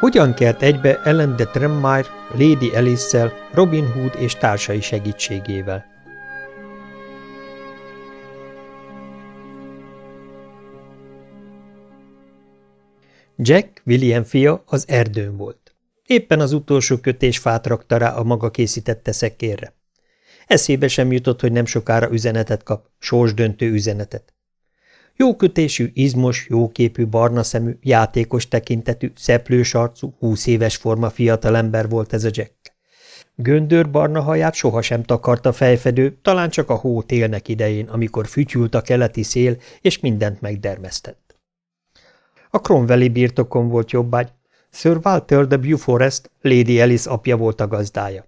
Hogyan kelt egybe Ellen de Tremmeyer, Lady Alice-szel, Robin Hood és társai segítségével? Jack, William fia, az erdőn volt. Éppen az utolsó kötésfát rakta rá a maga készítette szekérre. Eszébe sem jutott, hogy nem sokára üzenetet kap, sorsdöntő üzenetet. Jókötésű, izmos, jóképű, barna szemű, játékos tekintetű, szeplős arcú, húsz éves forma fiatalember volt ez a Jack. Göndör barna haját sohasem takarta fejfedő, talán csak a hó télnek idején, amikor fütyült a keleti szél, és mindent megdermesztett. A Cromwelli birtokon volt jobbágy, Sir Walter de Beauforest, Lady Alice apja volt a gazdája.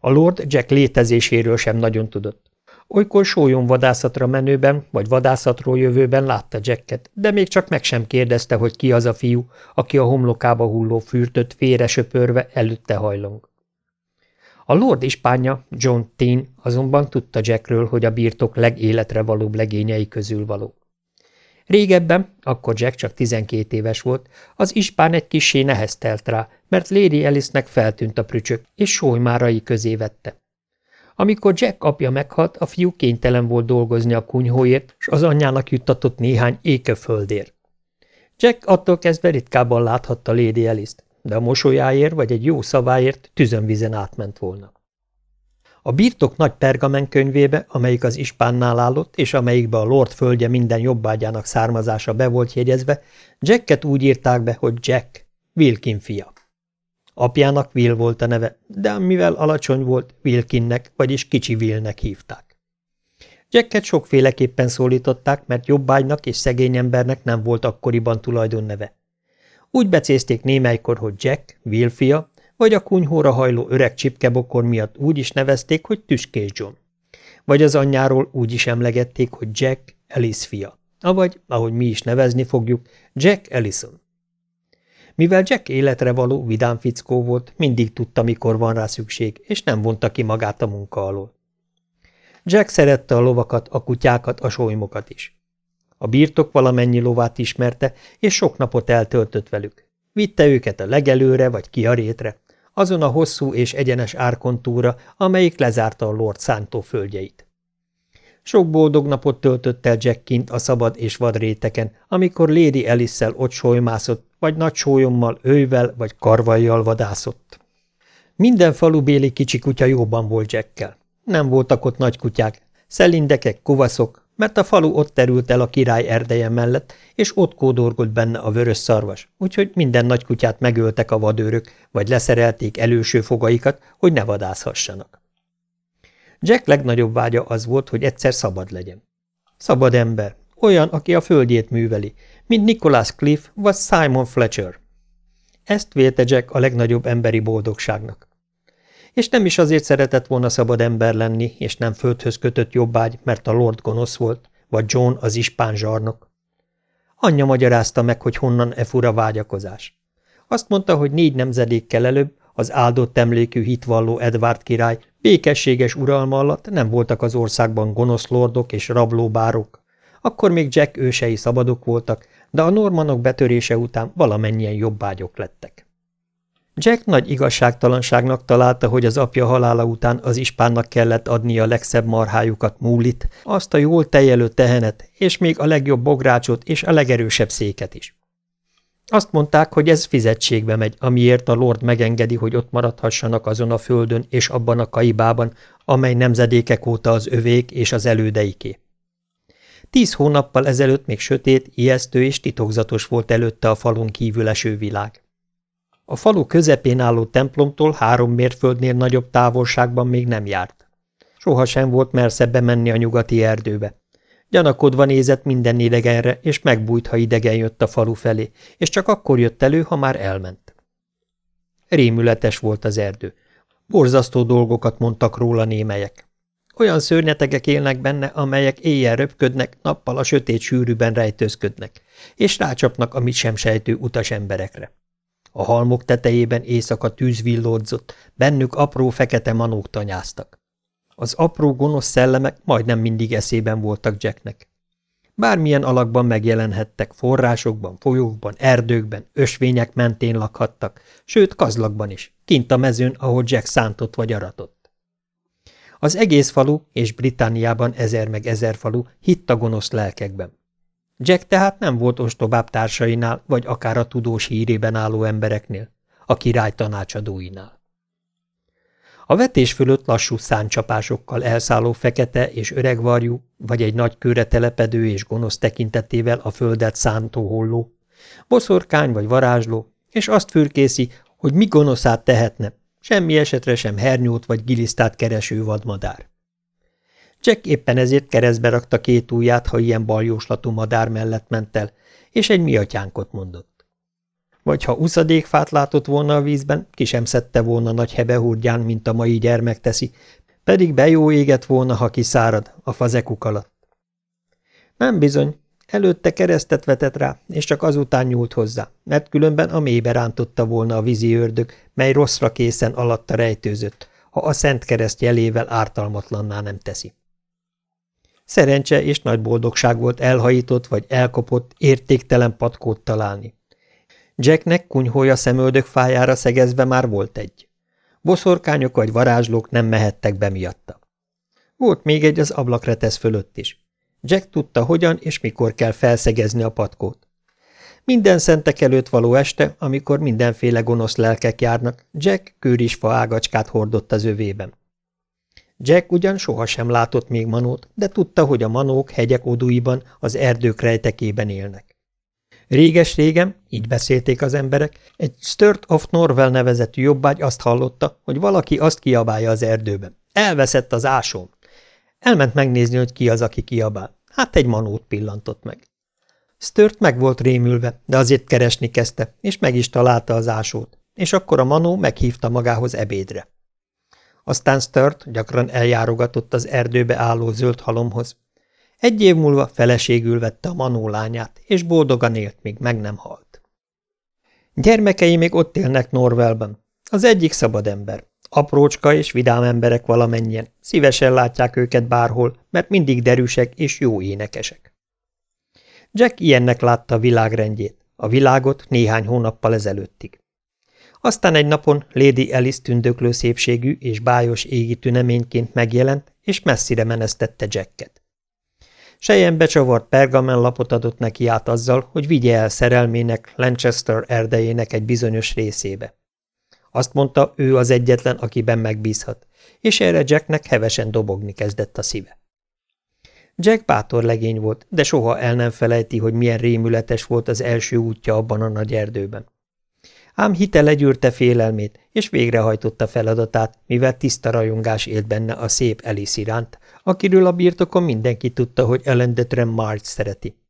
A Lord Jack létezéséről sem nagyon tudott. Olykor sólyom vadászatra menőben, vagy vadászatról jövőben látta Jacket, de még csak meg sem kérdezte, hogy ki az a fiú, aki a homlokába hulló fürtöt félre söpörve előtte hajlong. A Lord ispánja, John Teen azonban tudta Jackről, hogy a birtok legéletre valóbb legényei közül való. Régebben, akkor Jack csak 12 éves volt, az ispán egy kissé neheztelt rá, mert Lady Alice-nek feltűnt a prücsök, és sólymárai közé vette. Amikor Jack apja meghalt, a fiú kénytelen volt dolgozni a kunyhóért, s az anyjának juttatott néhány éke földért. Jack attól kezdve ritkábban láthatta Lady Alice-t, de a mosolyáért vagy egy jó szaváért tüzönvizen átment volna. A birtok nagy pergamen könyvébe, amelyik az ispánnál állott, és amelyikbe a Lord földje minden jobbágyának származása be volt jegyezve, Jacket úgy írták be, hogy Jack, Wilkin fia. Apjának Will volt a neve, de mivel alacsony volt, Wilkinnek, vagyis kicsi Willnek hívták. Jacket sokféleképpen szólították, mert jobbágynak és szegény embernek nem volt akkoriban tulajdonneve. Úgy becézték némelykor, hogy Jack, Will fia, vagy a kunyhóra hajló öreg csipkebokor miatt úgy is nevezték, hogy Tüskés John. Vagy az anyjáról úgy is emlegették, hogy Jack Alice fia, avagy, ahogy mi is nevezni fogjuk, Jack Ellison. Mivel Jack életre való, vidám fickó volt, mindig tudta, mikor van rá szükség, és nem vonta ki magát a munka alól. Jack szerette a lovakat, a kutyákat, a sólymokat is. A birtok valamennyi lovát ismerte, és sok napot eltöltött velük. Vitte őket a legelőre vagy kiarétre, azon a hosszú és egyenes árkontúra, amelyik lezárta a Lord szántó földjeit. Sok boldog napot töltött el Jack kint a szabad és vad réteken, amikor Lady Alice-szel ott solymászott, vagy nagy sólyommal, ővel vagy karvajjal vadászott. Minden falubéli kicsi kutya jóban volt Jackkel. Nem voltak ott nagy kutyák, szelindekek, kuvaszok, mert a falu ott terült el a király erdeje mellett, és ott kódorgott benne a vörös szarvas, úgyhogy minden nagy kutyát megöltek a vadőrök, vagy leszerelték előső fogaikat, hogy ne vadászhassanak. Jack legnagyobb vágya az volt, hogy egyszer szabad legyen. Szabad ember, olyan, aki a földjét műveli, mint Nicholas Cliff vagy Simon Fletcher. Ezt vélte Jack a legnagyobb emberi boldogságnak. És nem is azért szeretett volna szabad ember lenni, és nem földhöz kötött jobbágy, mert a Lord gonosz volt, vagy John az ispán zsarnok. Anyja magyarázta meg, hogy honnan e fura vágyakozás. Azt mondta, hogy négy nemzedékkel előbb az áldott emlékű hitvalló Edward király békességes uralma alatt nem voltak az országban gonosz lordok és rablóbárok. Akkor még Jack ősei szabadok voltak, de a normanok betörése után valamennyien jobbágyok lettek. Jack nagy igazságtalanságnak találta, hogy az apja halála után az ispánnak kellett adni a legszebb marhájukat múlit, azt a jól tejelő tehenet, és még a legjobb bográcsot és a legerősebb széket is. Azt mondták, hogy ez fizetségbe megy, amiért a lord megengedi, hogy ott maradhassanak azon a földön és abban a kaibában, amely nemzedékek óta az övék és az elődeiké. Tíz hónappal ezelőtt még sötét, ijesztő és titokzatos volt előtte a falun kívül eső világ. A falu közepén álló templomtól három mérföldnél nagyobb távolságban még nem járt. Soha sem volt mersze bemenni a nyugati erdőbe. Gyanakodva nézett minden idegenre, és megbújt, ha idegen jött a falu felé, és csak akkor jött elő, ha már elment. Rémületes volt az erdő. Borzasztó dolgokat mondtak róla némelyek. Olyan szörnyetegek élnek benne, amelyek éjjel röpködnek, nappal a sötét sűrűben rejtőzködnek, és rácsapnak a mit sem sejtő utas emberekre. A halmok tetejében éjszaka tűz villódzott, bennük apró fekete manók tanyáztak. Az apró gonosz szellemek majdnem mindig eszében voltak Jacknek. Bármilyen alakban megjelenhettek, forrásokban, folyókban, erdőkben, ösvények mentén lakhattak, sőt kazlakban is, kint a mezőn, ahol Jack szántott vagy aratott. Az egész falu, és Britanniában ezer meg ezer falu hitt a gonosz lelkekben. Jack tehát nem volt ostobább társainál, vagy akár a tudós hírében álló embereknél, a király tanácsadóinál. A vetés fölött lassú száncsapásokkal elszálló fekete és öreg varjú, vagy egy nagy körre telepedő és gonosz tekintetével a földet szántó holló, boszorkány vagy varázsló, és azt fürkészi, hogy mi gonoszát tehetne, semmi esetre sem hernyót vagy gilisztát kereső vadmadár. Jack éppen ezért keresztbe rakta két ujját, ha ilyen baljóslatú madár mellett ment el, és egy miatyánkot mondott. Vagy ha uszadékfát látott volna a vízben, ki sem szedte volna nagy hebehúrgyán, mint a mai gyermek teszi, pedig bejó égett volna, ha kiszárad, a fazekuk alatt. Nem bizony, előtte keresztet vetett rá, és csak azután nyúlt hozzá, mert különben a mélybe rántotta volna a vízi ördög, mely rosszra készen alatta rejtőzött, ha a szent kereszt jelével ártalmatlanná nem teszi. Szerencse és nagy boldogság volt elhajított vagy elkopott, értéktelen patkót találni. Jacknek kunyhója szemöldök fájára szegezve már volt egy. Boszorkányok vagy varázslók nem mehettek be miatta. Volt még egy az ablakretesz fölött is. Jack tudta, hogyan és mikor kell felszegezni a patkót. Minden szentek előtt való este, amikor mindenféle gonosz lelkek járnak, Jack kőrisfa ágacskát hordott az övében. Jack ugyan sohasem látott még manót, de tudta, hogy a manók hegyek odúiban, az erdők rejtekében élnek. Réges-régen, így beszélték az emberek, egy Sturt of Norvel nevezetű jobbágy azt hallotta, hogy valaki azt kiabálja az erdőben. Elveszett az ásóm. Elment megnézni, hogy ki az, aki kiabál. Hát egy manót pillantott meg. Sturt meg volt rémülve, de azért keresni kezdte, és meg is találta az ásót, és akkor a manó meghívta magához ebédre. Aztán Sturt gyakran eljárogatott az erdőbe álló zöld halomhoz, egy év múlva feleségül vette a Manó lányát, és boldogan élt, míg meg nem halt. Gyermekei még ott élnek Norvelben. Az egyik szabad ember. Aprócska és vidám emberek valamennyien. Szívesen látják őket bárhol, mert mindig derűsek és jó énekesek. Jack ilyennek látta a világrendjét, a világot néhány hónappal ezelőttig. Aztán egy napon Lady Alice tündöklő szépségű és bájos égi tüneményként megjelent, és messzire menesztette Jacket. Sejen becsavart pergamenlapot adott neki át azzal, hogy vigye el szerelmének Lancaster erdejének egy bizonyos részébe. Azt mondta, ő az egyetlen, akiben megbízhat, és erre Jacknek hevesen dobogni kezdett a szíve. Jack bátor legény volt, de soha el nem felejti, hogy milyen rémületes volt az első útja abban a nagy erdőben. Ám hite legyűrte félelmét, és végrehajtotta feladatát, mivel tiszta rajongás élt benne a szép Alice iránt, akiről a birtokon mindenki tudta, hogy Ellen de March szereti.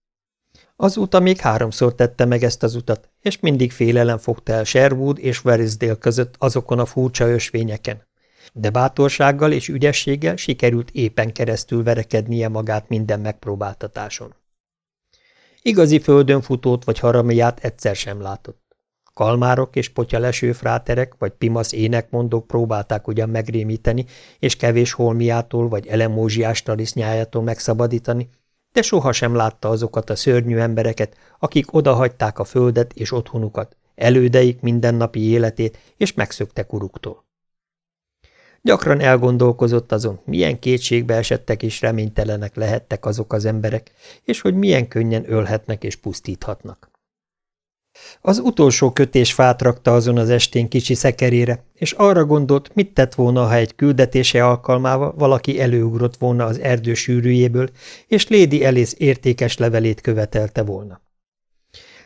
Azóta még háromszor tette meg ezt az utat, és mindig félelem fogta el Sherwood és Verisdale között azokon a furcsa ösvényeken. De bátorsággal és ügyességgel sikerült éppen keresztül verekednie magát minden megpróbáltatáson. Igazi földönfutót vagy haramiát egyszer sem látott. Kalmárok és potyaleső fráterek vagy pimasz énekmondók próbálták ugyan megrémíteni, és kevés holmiától vagy elemózsiás talisznyájától megszabadítani, de sohasem látta azokat a szörnyű embereket, akik odahagyták a földet és otthonukat, elődeik mindennapi életét, és megszöktek uruktól. Gyakran elgondolkozott azon, milyen kétségbe esettek és reménytelenek lehettek azok az emberek, és hogy milyen könnyen ölhetnek és pusztíthatnak. Az utolsó kötés fát rakta azon az estén kicsi szekerére, és arra gondolt, mit tett volna, ha egy küldetése alkalmával valaki előugrott volna az erdő sűrűjéből, és Lady Alice értékes levelét követelte volna.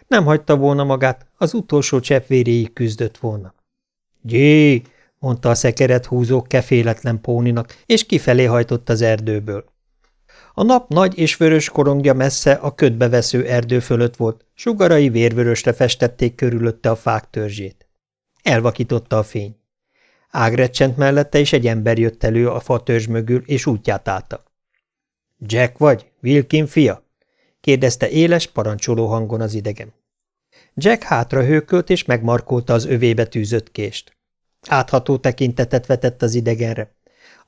Nem hagyta volna magát, az utolsó csepp véréig küzdött volna. – Gyé! – mondta a szekeret húzó keféletlen póninak, és kifelé hajtott az erdőből. A nap nagy és vörös korongja messze a ködbe vesző erdő fölött volt, sugarai vérvörösre festették körülötte a fák törzsét. Elvakította a fény. Ágrecsent mellette is egy ember jött elő a fa törzs mögül, és útját állta. – Jack vagy? Wilkin fia? – kérdezte éles, parancsoló hangon az idegen. Jack hátra hőkölt, és megmarkolta az övébe tűzött kést. Átható tekintetet vetett az idegenre.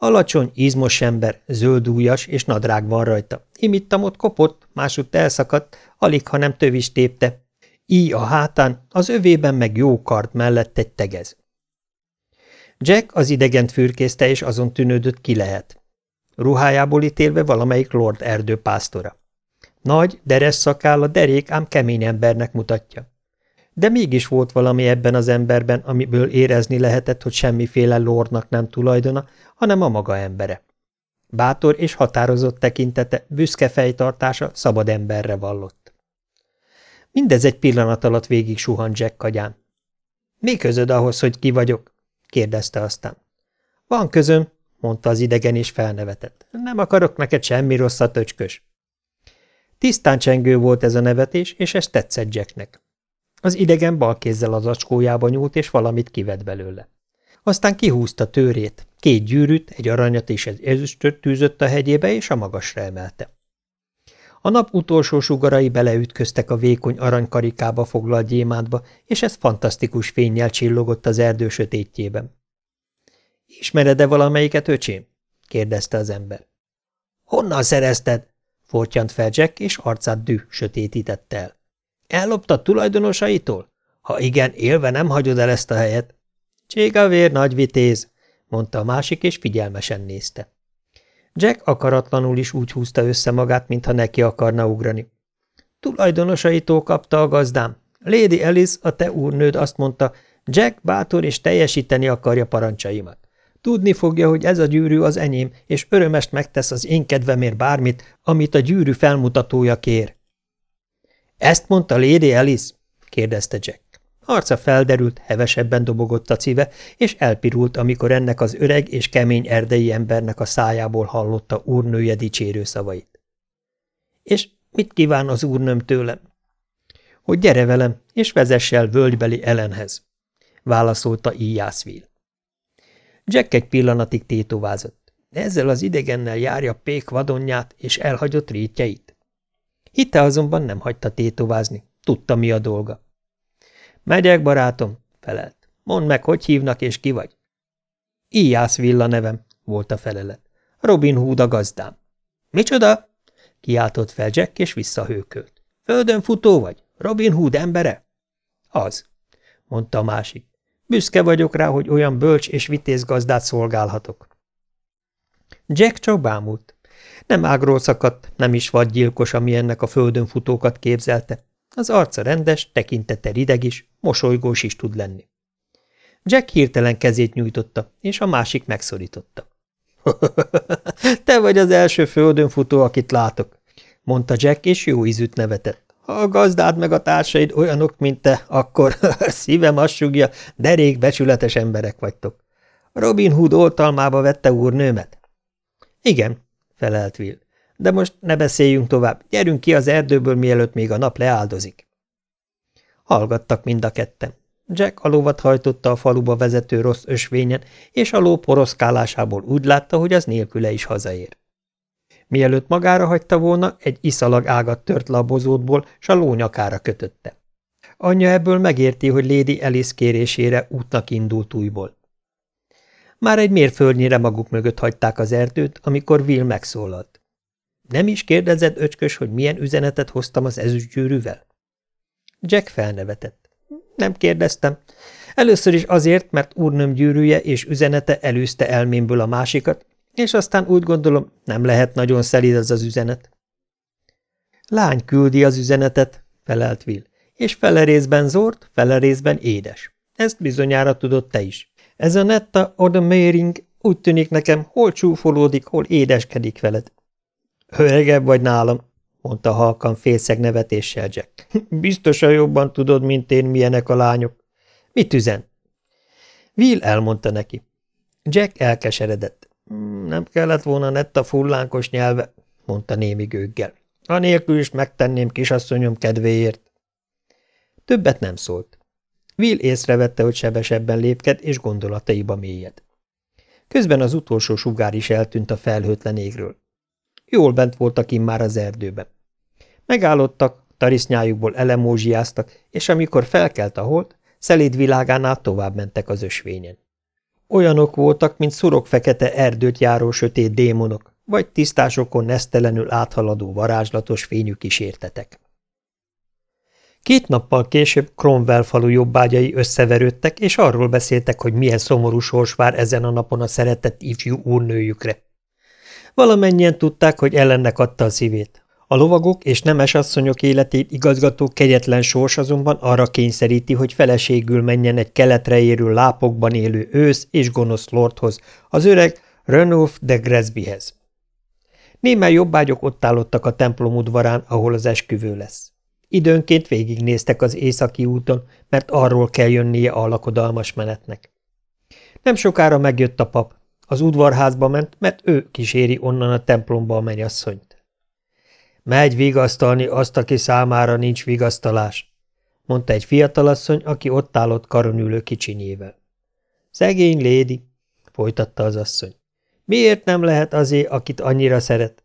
Alacsony, izmos ember, zöldújas és nadrág van rajta. Imittam ott kopott, másutt elszakadt, alig, ha nem tövis tépte. Így a hátán, az övében meg jó kard mellett egy tegez. Jack az idegent fürkészte, és azon tűnődött, ki lehet. Ruhájából ítélve valamelyik lord erdőpásztora. Nagy, deres szakáll a derék, ám kemény embernek mutatja. De mégis volt valami ebben az emberben, amiből érezni lehetett, hogy semmiféle lordnak nem tulajdona, hanem a maga embere. Bátor és határozott tekintete, büszke fejtartása szabad emberre vallott. Mindez egy pillanat alatt végig suhant Jack kagyán. – Mi közöd ahhoz, hogy ki vagyok? – kérdezte aztán. – Van közöm – mondta az idegen, és felnevetett. – Nem akarok neked semmi rosszat, öcskös. Tisztán csengő volt ez a nevetés, és ez tetszett Jacknek. Az idegen bal kézzel az acskójába nyúlt, és valamit kivett belőle. Aztán kihúzta tőrét, két gyűrűt, egy aranyat és egy ezüstöt tűzött a hegyébe, és a magasra emelte. A nap utolsó sugarai beleütköztek a vékony aranykarikába foglalt gyémántba, és ez fantasztikus fényjel csillogott az erdő sötétjében. – Ismered-e valamelyiket, öcsém? – kérdezte az ember. – Honnan szerezted? – fortyant fel Jack, és arcát düh sötétítette el. – Elloptad tulajdonosaitól? Ha igen, élve nem hagyod el ezt a helyet. – Cségavér, nagy vitéz! – mondta a másik, és figyelmesen nézte. Jack akaratlanul is úgy húzta össze magát, mintha neki akarna ugrani. Tulajdonosaitól kapta a gazdám. Lady Alice, a te úrnőd azt mondta, Jack bátor és teljesíteni akarja parancsaimat. Tudni fogja, hogy ez a gyűrű az enyém, és örömest megtesz az én kedvemért bármit, amit a gyűrű felmutatója kér. – Ezt mondta Lady Alice? – kérdezte Jack. Arca felderült, hevesebben dobogott a szíve, és elpirult, amikor ennek az öreg és kemény erdei embernek a szájából hallotta úrnője dicsérő szavait. És mit kíván az úrnőm tőlem? Hogy gyere velem, és vezess el völgybeli Ellenhez, válaszolta Ijászvil. Jack egy pillanatig tétovázott. Ezzel az idegennel járja Pék vadonját és elhagyott rétjeit. Hitte azonban nem hagyta tétovázni, tudta mi a dolga. Megyek, barátom, felelt. Mondd meg, hogy hívnak és ki vagy? Ijász Villa nevem, volt a felelet. Robin Hood a gazdám. Micsoda? kiáltott fel Jack, és visszahőkölt. Földön futó vagy? Robin Hood embere? Az, mondta a másik. Büszke vagyok rá, hogy olyan bölcs és vitéz gazdát szolgálhatok. Jack csak bámult. Nem ágról szakadt, nem is vadgyilkos, ami ennek a földön futókat képzelte. Az arca rendes, tekintete rideg is, mosolygós is tud lenni. Jack hirtelen kezét nyújtotta, és a másik megszorította. – Te vagy az első földön futó, akit látok, mondta Jack, és jó ízűt nevetett. Ha a gazdád meg a társaid olyanok, mint te, akkor szívem azt sugja, derék becsületes emberek vagytok. Robin Hood oltalmába vette úrnőmet? Igen, felelt Will. De most ne beszéljünk tovább, gyerünk ki az erdőből, mielőtt még a nap leáldozik. Hallgattak mind a ketten. Jack a lovat hajtotta a faluba vezető rossz ösvényen, és a ló poroszkálásából úgy látta, hogy az nélküle is hazaér. Mielőtt magára hagyta volna, egy iszalag ágat tört le a bozótból, s a ló nyakára kötötte. Anyja ebből megérti, hogy Lady Alice kérésére útnak indult újból. Már egy mérföldnyire maguk mögött hagyták az erdőt, amikor Will megszólalt. Nem is kérdezed, öcskös, hogy milyen üzenetet hoztam az ezüstgyűrűvel? Jack felnevetett. Nem kérdeztem. Először is azért, mert úrnöm gyűrűje és üzenete előzte elmémből a másikat, és aztán úgy gondolom, nem lehet nagyon szelíd az az üzenet. Lány küldi az üzenetet, felelt Will, és fele zord, fele édes. Ezt bizonyára tudod te is. Ez a netta Odoméring úgy tűnik nekem, hol csúfolódik, hol édeskedik veled. Öregebb vagy nálam, mondta halkan félszeg nevetéssel Jack. Biztosan jobban tudod, mint én, milyenek a lányok. Mit üzen? Will elmondta neki. Jack elkeseredett. Hmm, nem kellett volna netta fullánkos nyelve, mondta némi gőggel. Anélkül is megtenném kisasszonyom kedvéért. Többet nem szólt. Will észrevette, hogy sebesebben lépked, és gondolataiba mélyed. Közben az utolsó sugár is eltűnt a felhőtlen égről. Jól bent voltak immár az erdőben. Megállottak, tarisznyájukból elemózsiáztak, és amikor felkelt a hold, szelíd világánál tovább mentek az ösvényen. olyanok voltak, mint szurok fekete erdőt járó sötét démonok, vagy tisztásokon nesztelenül áthaladó varázslatos fényű kísértetek. Két nappal később Cromwell falu jobbágyai összeverődtek, és arról beszéltek, hogy milyen szomorú sors vár ezen a napon a szeretett ifjú úrnőjükre. Valamennyien tudták, hogy ellennek adta a szívét. A lovagok és nemes asszonyok életét igazgató kegyetlen sors azonban arra kényszeríti, hogy feleségül menjen egy keletre érő lápokban élő ősz és gonosz lordhoz, az öreg Renulf de Gresbyhez. Némely jobbágyok ott állottak a templom udvarán, ahol az esküvő lesz. Időnként végignéztek az északi úton, mert arról kell jönnie a lakodalmas menetnek. Nem sokára megjött a pap. Az udvarházba ment, mert ő kíséri onnan a templomba a mennyasszonyt. Megy vigasztalni azt, aki számára nincs vigasztalás, mondta egy fiatalasszony, aki ott állott karon ülő kicsinyével. Szegény lédi, folytatta az asszony. Miért nem lehet azé, akit annyira szeret?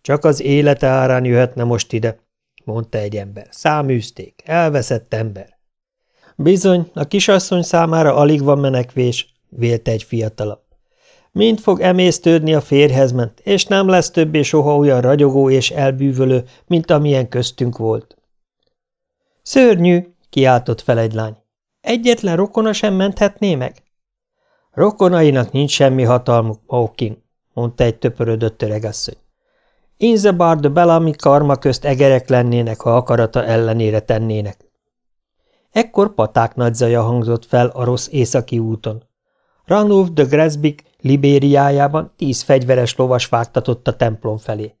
Csak az élete árán jöhetne most ide, mondta egy ember. Száműzték, elveszett ember. Bizony, a kisasszony számára alig van menekvés, vélte egy fiatalabb. Mind fog emésztődni a férhez ment, és nem lesz többé soha olyan ragyogó és elbűvölő, mint amilyen köztünk volt. Szörnyű, kiáltott fel egy lány. Egyetlen rokona sem menthetné meg? Rokonainak nincs semmi hatalmuk, Hawking, mondta egy töpörödött öregasszony. Inzebard de Bellamy karma közt egerek lennének, ha akarata ellenére tennének. Ekkor paták nagy zaja hangzott fel a rossz északi úton. Ranulf de Gresbick Libériájában tíz fegyveres lovas vágtatott a templom felé.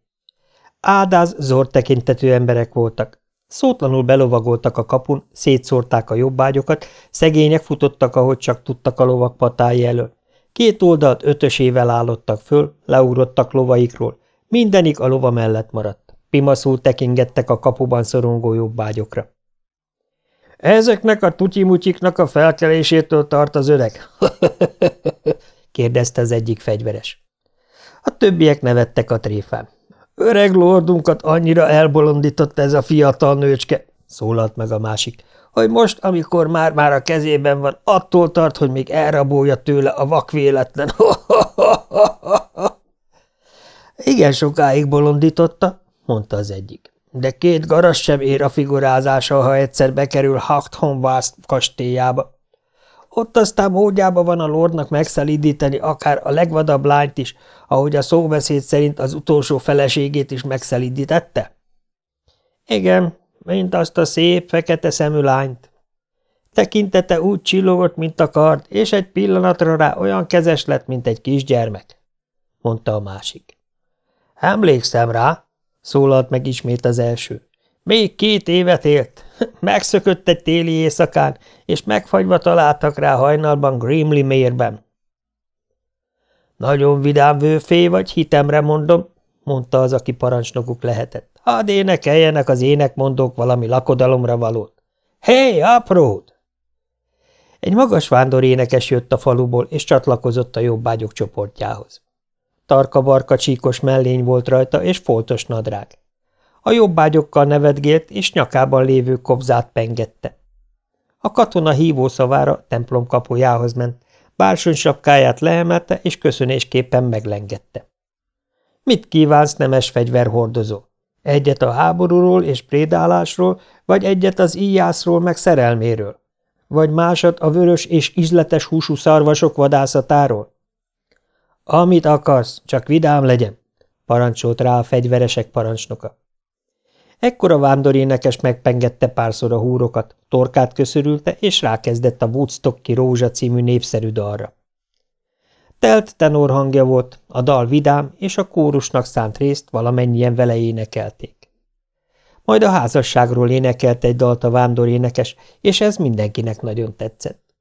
Ádáz zord tekintető emberek voltak. Szótlanul belovagoltak a kapun, szétszórták a jobbágyokat, szegények futottak, ahogy csak tudtak a lovak patái elől. Két oldalt ötösével állottak föl, leugrottak lovaikról, Mindenik a lova mellett maradt. Pimaszul tekingettek a kapuban szorongó jobbágyokra. Ezeknek a tutyimutyiknak a felkelésétől tart az öreg? kérdezte az egyik fegyveres. A többiek nevettek a tréfán. Öreg lordunkat annyira elbolondított ez a fiatal nőcske, szólalt meg a másik, hogy most, amikor már-már a kezében van, attól tart, hogy még elrabolja tőle a vakvéletlen. Igen sokáig bolondította, mondta az egyik. De két garas sem ér a figurázása, ha egyszer bekerül Hachthonvász kastélyába. Ott aztán módjába van a lordnak megszelídíteni akár a legvadabb lányt is, ahogy a szóbeszéd szerint az utolsó feleségét is megszelídítette? Igen, mint azt a szép, fekete szemű lányt. Tekintete úgy csillogott, mint a kard, és egy pillanatra rá olyan kezes lett, mint egy kisgyermek, mondta a másik. Emlékszem rá, szólalt meg ismét az első. Még két évet élt. Megszökött egy téli éjszakán, és megfagyva találtak rá hajnalban Grimley mérben. Nagyon vidám vőfé vagy, hitemre mondom, mondta az, aki parancsnokuk lehetett. Hadd énekeljenek az énekmondók valami lakodalomra valót. Hé, hey, apród! Egy magas vándorénekes jött a faluból, és csatlakozott a jobbágyok csoportjához. Tarka-barka csíkos mellény volt rajta, és foltos nadrág. A jobbágyokkal nevetgélt, és nyakában lévő kobzát pengette. A katona hívószavára templom kapujához ment, bársony sapkáját leemelte, és köszönésképpen meglengette. Mit kívánsz, nemes fegyverhordozó? Egyet a háborúról és prédálásról, vagy egyet az íjászról meg szerelméről? Vagy másat a vörös és ízletes húsú szarvasok vadászatáról? Amit akarsz, csak vidám legyen, parancsolt rá a fegyveresek parancsnoka. Ekkor a vándorénekes megpengette párszor a húrokat, torkát köszörülte, és rákezdett a Woodstocki Rózsa című népszerű dalra. Telt tenor hangja volt, a dal vidám, és a kórusnak szánt részt valamennyien vele énekelték. Majd a házasságról énekelt egy dalt a vándorénekes, és ez mindenkinek nagyon tetszett.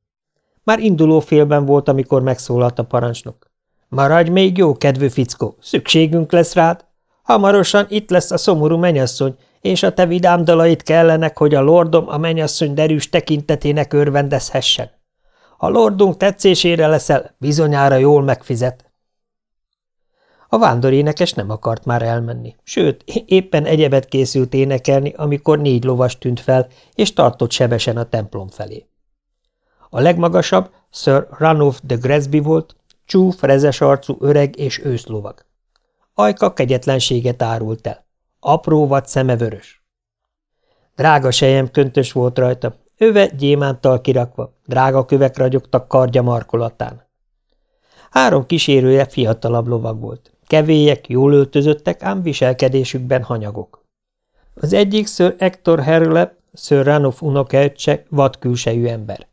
Már induló félben volt, amikor megszólalt a parancsnok. Maradj még jó, kedvű fickó, szükségünk lesz rád. Hamarosan itt lesz a szomorú menyasszony, és a te vidám dalait kellenek, hogy a lordom a menyasszony derűs tekintetének örvendezhessen. A lordunk tetszésére leszel, bizonyára jól megfizet. A vándorénekes nem akart már elmenni, sőt, éppen egyebet készült énekelni, amikor négy lovas tűnt fel, és tartott sebesen a templom felé. A legmagasabb Sir Ranulph de Gresby volt, csúf, rezes arcú, öreg és őszlovag. Ajka kegyetlenséget árult el. Apró vad szeme vörös. Drága sejem köntös volt rajta, öve gyémántal kirakva, drága kövek ragyogtak kardja markolatán. Három kísérője fiatalabb lovag volt. Kevélyek, jól öltözöttek, ám viselkedésükben hanyagok. Az egyik Sir Hector Herle, Sir Ranulph unokelcse, vad külsejű ember.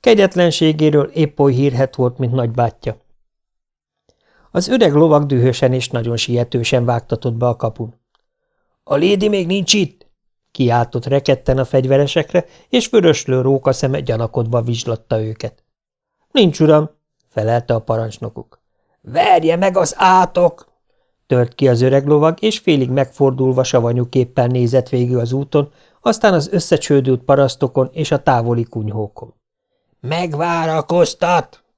Kegyetlenségéről épp oly hírhet volt, mint nagybátyja. Az öreg lovag dühösen és nagyon sietősen vágtatott be a kapun. – A lédi még nincs itt! – kiáltott reketten a fegyveresekre, és vöröslő róka szeme gyanakodva vizslatta őket. – Nincs, uram! – felelte a parancsnokuk. – Verje meg az átok! tört ki az öreg lovag, és félig megfordulva savanyú képpel nézett végül az úton, aztán az összecsődült parasztokon és a távoli kunyhókon. – Megvárakoztat! –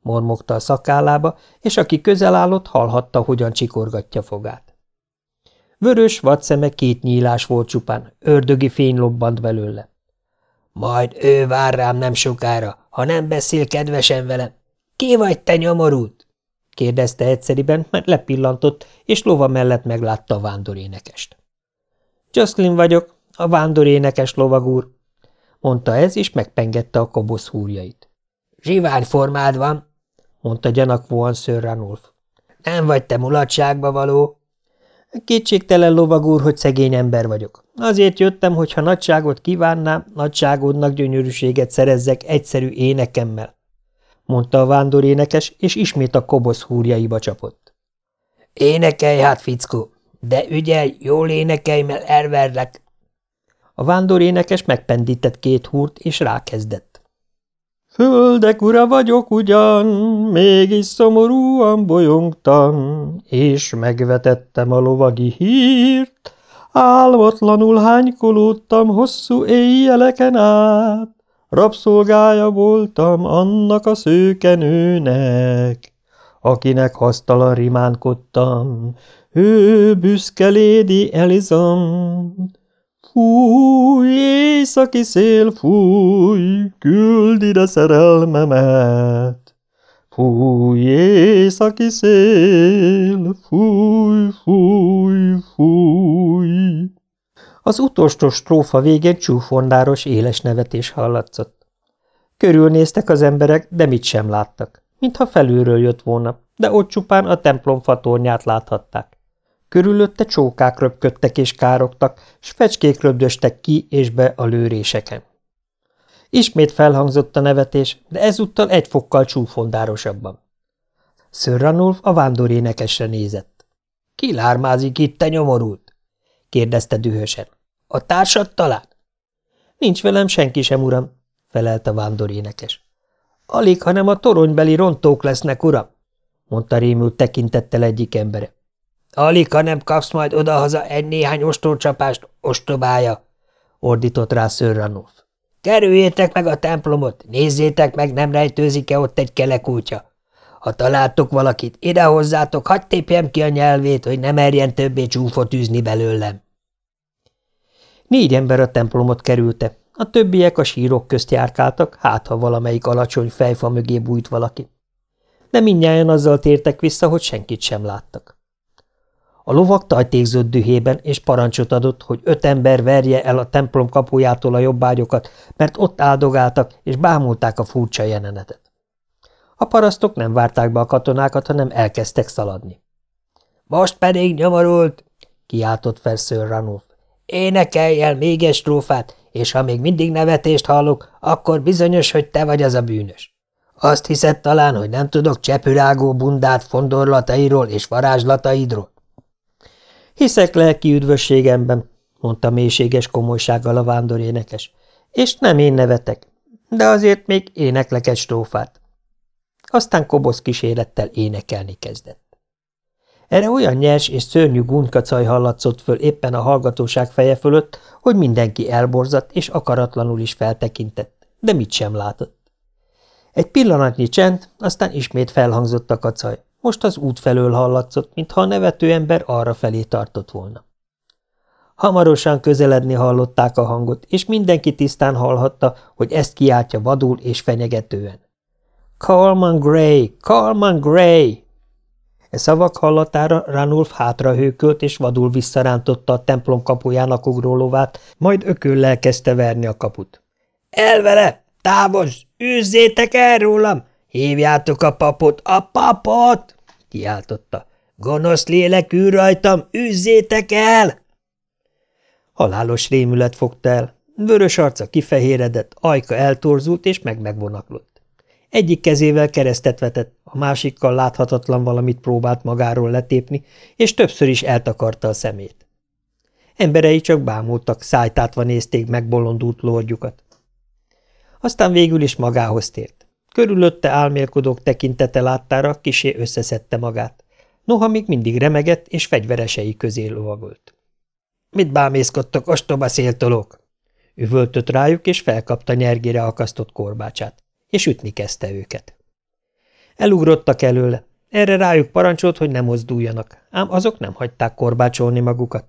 mormogta a szakállába, és aki közel állott, hallhatta, hogyan csikorgatja fogát. Vörös vadszeme két nyílás volt csupán, ördögi fény lobbant belőle. – Majd ő vár rám nem sokára, ha nem beszél kedvesen velem. Ki vagy te nyomorult? – kérdezte egyszeriben, mert lepillantott, és lova mellett meglátta a vándorénekest. – Jocelyn vagyok, a vándorénekes lovagúr – mondta ez, és megpengette a kobosz húrjait. – Zsivány formád van – mondta gyanakvóan Sir Ranulf. – Nem vagy te mulatságba való? – Kétségtelen lovagúr, hogy szegény ember vagyok. Azért jöttem, hogy ha nagyságot kívánnám, nagyságodnak gyönyörűséget szerezzek egyszerű énekemmel mondta a vándorénekes, és ismét a kobosz húrjaiba csapott. Énekelj hát, fickó, de ügyelj, jól énekelj, mert elverlek. A vándorénekes megpendített két húrt, és rákezdett. Földek ura vagyok ugyan, mégis szomorúan bolyongtam, és megvetettem a lovagi hírt, álmatlanul hánykolódtam hosszú éjjeleken át. Rabszolgája voltam annak a szőkenőnek, akinek hasztalan rimánkodtam, ő büszke lédi Elizam. Fúj, északi szél, fúj, küld ide szerelmemet. Fúj, északi szél, fúj, fúj, fúj. Az utolsó strófa végén csúfondáros éles nevetés hallatszott. Körülnéztek az emberek, de mit sem láttak, mintha felülről jött volna, de ott csupán a templom fatornyát láthatták. Körülötte csókák röpködtek és károgtak, s fecskék röbdöstek ki és be a lőréseken. Ismét felhangzott a nevetés, de ezúttal egy fokkal csúfondárosabban. Sir Ranulf a vándorénekesre nézett. – Ki lármázik itt, te nyomorult? – kérdezte dühösen. A társad talán? Nincs velem senki sem, uram, felelt a vándorénekes. Alig, hanem a toronybeli rontók lesznek, uram, mondta rémült tekintettel egyik embere. Alig, ha nem kapsz majd odahaza egy néhány ostorcsapást, ostobája, ordított rá Sir Ranulf. Kerüljétek meg a templomot, nézzétek meg, nem rejtőzik-e ott egy kelekútja. Ha találtok valakit, idehozzátok, hagyd tépjem ki a nyelvét, hogy ne merjen többé csúfot űzni belőlem. Négy ember a templomot kerülte, a többiek a sírok közt járkáltak, hát ha valamelyik alacsony fejfa mögé bújt valaki. De mindnyájan azzal tértek vissza, hogy senkit sem láttak. A lovak tajtékzott dühében, és parancsot adott, hogy öt ember verje el a templom kapujától a jobbágyokat, mert ott áldogáltak, és bámulták a furcsa jelenetet. A parasztok nem várták be a katonákat, hanem elkezdtek szaladni. – Most pedig nyomorult! – kiáltott fel Ranulf. Énekelj el még egy strófát, és ha még mindig nevetést hallok, akkor bizonyos, hogy te vagy az a bűnös. Azt hiszed talán, hogy nem tudok csepürágó bundát fondorlatairól és varázslataidról? Hiszek lelki üdvösségemben, mondta mélységes komolysággal a vándorénekes, és nem én nevetek, de azért még éneklek egy strófát. Aztán kobosz kísérettel énekelni kezdett. Erre olyan nyers és szörnyű gunykacaj hallatszott föl éppen a hallgatóság feje fölött, hogy mindenki elborzadt és akaratlanul is feltekintett, de mit sem látott. Egy pillanatnyi csend, aztán ismét felhangzott a kacaj. Most az út felől hallatszott, mintha a nevető ember arra felé tartott volna. Hamarosan közeledni hallották a hangot, és mindenki tisztán hallhatta, hogy ezt kiáltja vadul és fenyegetően. Coleman Gray! Coleman Gray! E szavak hallatára Ranulf hátrahőkölt és vadul visszarántotta a templom kapujának ugró lovát, majd ököllel kezdte verni a kaput. – Elvele! Távozz! Üzzétek el rólam! Hívjátok a papot! A papot! – kiáltotta. – Gonosz lélek ül rajtam! Üzzétek el! Halálos rémület fogta el. Vörös arca kifehéredett, ajka eltorzult és meg-megvonaklott. Egyik kezével keresztet vetett, a másikkal láthatatlan valamit próbált magáról letépni, és többször is eltakarta a szemét. Emberei csak bámultak, szájtátva nézték megbolondult lordjukat. Aztán végül is magához tért. Körülötte álmélkodók tekintete láttára kisé összeszedte magát. Noha még mindig remegett, és fegyveresei közé lovagolt. – Mit bámészkodtok, ostoba széltolók? Üvöltött rájuk, és felkapta nyergére akasztott korbácsát, és ütni kezdte őket. Elugrottak előle. Erre rájuk parancsolt, hogy ne mozduljanak, ám azok nem hagyták korbácsolni magukat.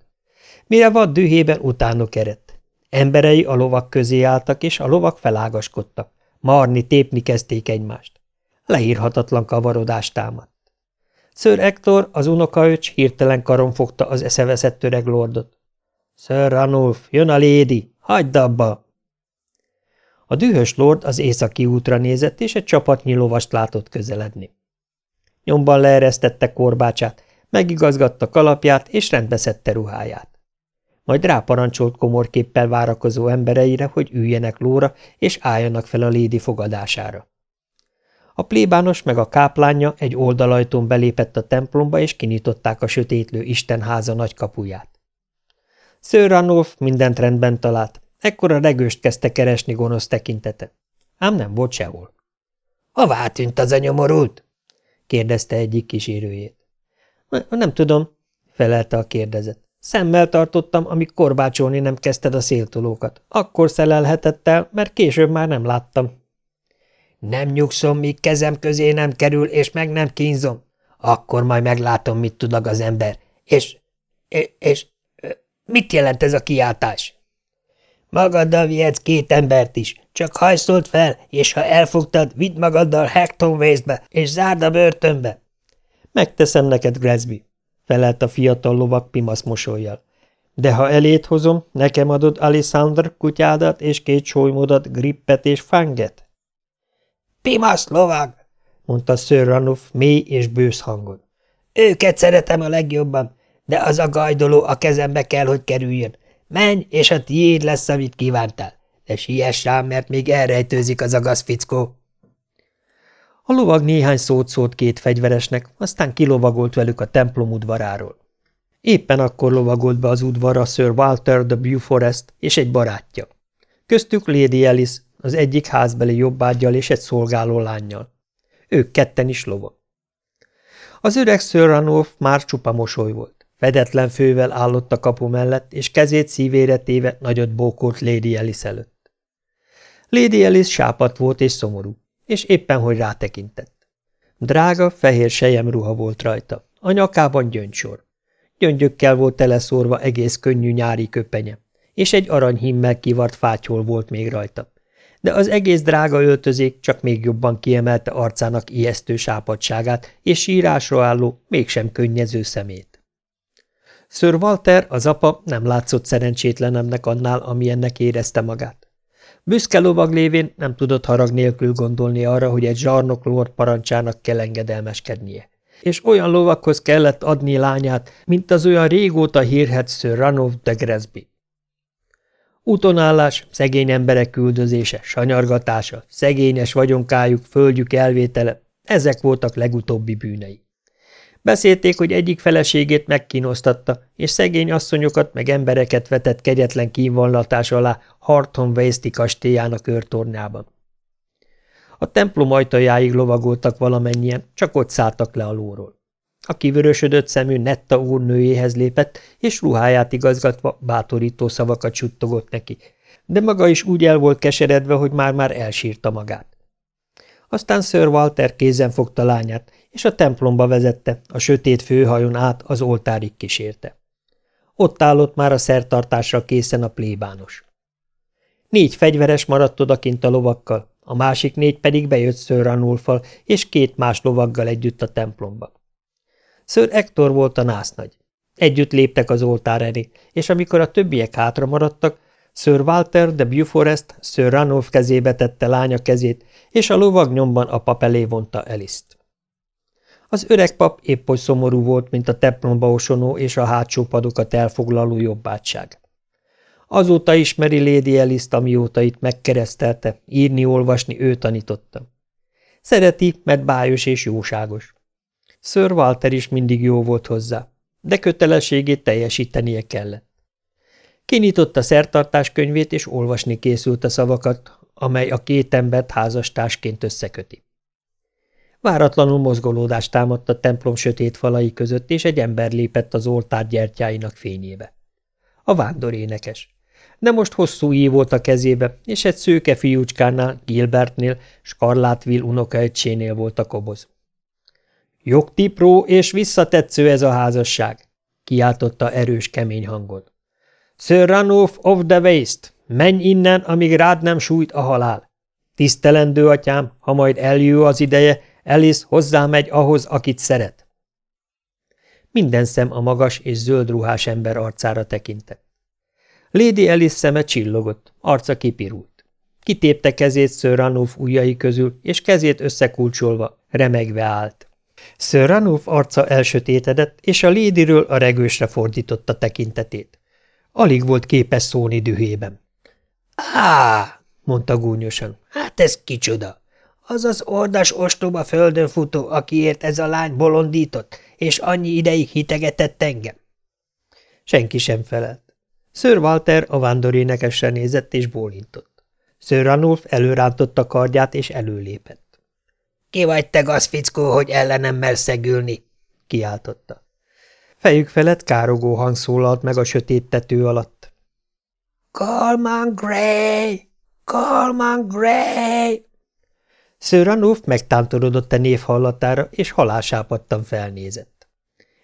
Mire vad dühében utánok eredt. Emberei a lovak közé álltak, és a lovak felágaskodtak. Marni, tépni kezdték egymást. Leírhatatlan kavarodás támadt. Sir Hector, az unokaöcs hirtelen karon fogta az eszeveszett öreg lordot. – Sir Ranulf, jön a lédi! Hagyd abba! A dühös lord az északi útra nézett, és egy csapatnyi lovast látott közeledni. Nyomban leeresztette korbácsát, megigazgatta kalapját, és rendbeszedte ruháját. Majd ráparancsolt komorképpel várakozó embereire, hogy üljenek lóra, és álljanak fel a lédi fogadására. A plébános meg a káplánja egy oldalajtón belépett a templomba, és kinyitották a sötétlő istenháza nagy kapuját. Sir Ranulf mindent rendben talált, ekkor a regőst kezdte keresni gonosz tekintete. Ám nem volt sehol. – Hová tűnt az a nyomorult? – kérdezte egyik kísérőjét. – Nem tudom – felelte a kérdezet. Szemmel tartottam, amíg korbácsolni nem kezdted a széltolókat. Akkor szelelhetett el, mert később már nem láttam. Nem nyugszom, míg kezem közé nem kerül, és meg nem kínzom. Akkor majd meglátom, mit tudok az ember. És, és, és mit jelent ez a kiáltás? Magaddal vihetsz két embert is, csak hajszolt fel, és ha elfogtad, vidd magaddal Hector Waste-be, és zárd a börtönbe. Megteszem neked, Gresby, felelt a fiatal lovak pimasz mosolyjal. De ha elét hozom, nekem adod Alessandr kutyádat és két sólymodat, Grippet és Fanget? Pimasz lovag, mondta Sir Ranulf mély és bősz hangon. Őket szeretem a legjobban, de az a gajdoló a kezembe kell, hogy kerüljön. Menj, és a tiéd lesz, amit kívántál. De siess rám, mert még elrejtőzik az agasz fickó. A lovag néhány szót szólt két fegyveresnek, aztán kilovagolt velük a templom udvaráról. Éppen akkor lovagolt be az udvarra Sir Walter de Beauforest és egy barátja. Köztük Lady Alice, az egyik házbeli jobbágyjal és egy szolgáló lányjal. Ők ketten is lovak. Az öreg Sir Ranulf már csupa mosoly volt. Fedetlen fővel állott a kapu mellett, és kezét szívére téve nagyot bókolt Lady Alice előtt. Lady Alice sápat volt és szomorú és éppen hogy rátekintett. Drága, fehér ruha volt rajta, a nyakában gyöngysor. Gyöngyökkel volt teleszórva egész könnyű nyári köpenye, és egy aranyhimmel kivart fátyol volt még rajta. De az egész drága öltözék csak még jobban kiemelte arcának ijesztő sápadságát és sírásra álló, mégsem könnyező szemét. Sir Walter, az apa nem látszott szerencsétlenemnek annál, amilyennek érezte magát. Büszke lovag lévén nem tudott harag nélkül gondolni arra, hogy egy zsarnok lord parancsának kell engedelmeskednie. És olyan lovakhoz kellett adni lányát, mint az olyan régóta hírhet Sir Ranulf de Gresby. Utonállás, szegény emberek küldözése, sanyargatása, szegényes vagyonkájuk, földjük elvétele, ezek voltak legutóbbi bűnei. Beszélték, hogy egyik feleségét megkínosztatta, és szegény asszonyokat meg embereket vetett kegyetlen kínvallatás alá Harton Weisty kastélyának őrtornyában. A templom ajtajáig lovagoltak valamennyien, csak ott szálltak le a lóról. A kivörösödött szemű Netta úrnőjéhez lépett, és ruháját igazgatva bátorító szavakat suttogott neki, de maga is úgy el volt keseredve, hogy már-már elsírta magát. Aztán Sir Walter kézen fogta lányát, és a templomba vezette, a sötét főhajon át az oltárig kísérte. Ott állott már a szertartásra készen a plébános. Négy fegyveres maradt odakint a lovakkal, a másik négy pedig bejött Sir Ranulfal és két más lovaggal együtt a templomba. Sir Hector volt a násznagy. Együtt léptek az oltár elé, és amikor a többiek hátra maradtak, Sir Walter de Beauforest Sir Ranulf kezébe tette lánya kezét, és a lovag nyomban a pap elé vonta Eliszt. Az öreg pap épp oly szomorú volt, mint a templomba osonó és a hátsó padokat elfoglaló jobbátság. Azóta ismeri Lady Eliszt, amióta itt megkeresztelte, írni-olvasni ő tanította. Szereti, mert bájos és jóságos. Sir Walter is mindig jó volt hozzá, de kötelességét teljesítenie kellett. Kinyitotta szertartás könyvét, és olvasni készült a szavakat, amely a két embert házastársként összeköti. Váratlanul mozgolódást támadt a templom sötét falai között, és egy ember lépett az oltár gyertyáinak fényébe. A vándorénekes. De most hosszú íj volt a kezébe, és egy szőke fiúcskánál, Gilbertnél, Scarlatville unokaöccsénél volt a koboz. Jogtipró és visszatetsző ez a házasság, kiáltotta erős, kemény hangon. Sir Ranulf of the Waste, menj innen, amíg rád nem sújt a halál. Tisztelendő atyám, ha majd eljő az ideje, Alice hozzámegy ahhoz, akit szeret. Minden szem a magas és zöld ruhás ember arcára tekintett. Lady Alice szeme csillogott, arca kipirult. Kitépte kezét Sir Ranulf ujjai közül, és kezét összekulcsolva, remegve állt. Sir Ranulf arca elsötétedett, és a lédiről a regősre fordította tekintetét. Alig volt képes szólni dühében. – Á! – mondta gúnyosan. – Hát ez kicsoda! Az az ordas ostoba földön futó, akiért ez a lány bolondított, és annyi ideig hitegetett engem. Senki sem felelt. Sir Walter a vándorénekesre nézett és bólintott. Sir Ranulf előrántotta kardját és előlépett. – Ki vagy te, gazfickó, hogy ellenem mersz szegülni? – kiáltotta. Fejük felett károgó hang szólalt meg a sötét tető alatt. – Kalman Gray! Kalman Gray! Ranulf megtántorodott a név hallatára, és halásápadtan felnézett.